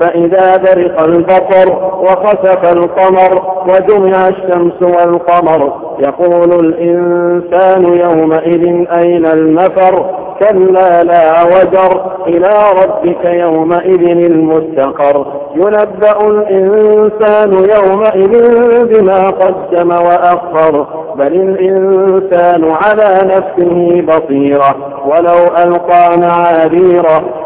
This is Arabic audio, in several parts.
فإذا برق البصر وخسف القمر وجمع الشمس والقمر يقول الإنسان يومئذ أين المفر؟ كلا لا وجر إلى ربك يومئذ المستقر. ينبأ الإنسان يومئذ بما قدم وأخر بل الإنسان على نفسه بصيرة. ولو ألقى معاذيره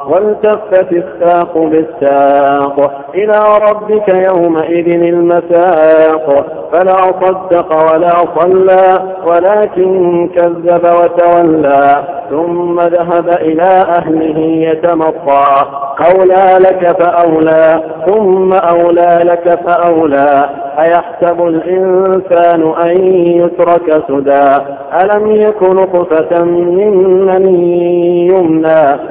والتفت الساق بالساق إلى ربك يومئذ المساق. فلا صدق ولا صلى ولكن كذب وتولى ثم ذهب إلى أهله يتمطى. أولى لك فأولى ثم أولى لك فأولى. أيحسب الإنسان أن يترك سدى؟ ألم يك نطفة من مني يمنى؟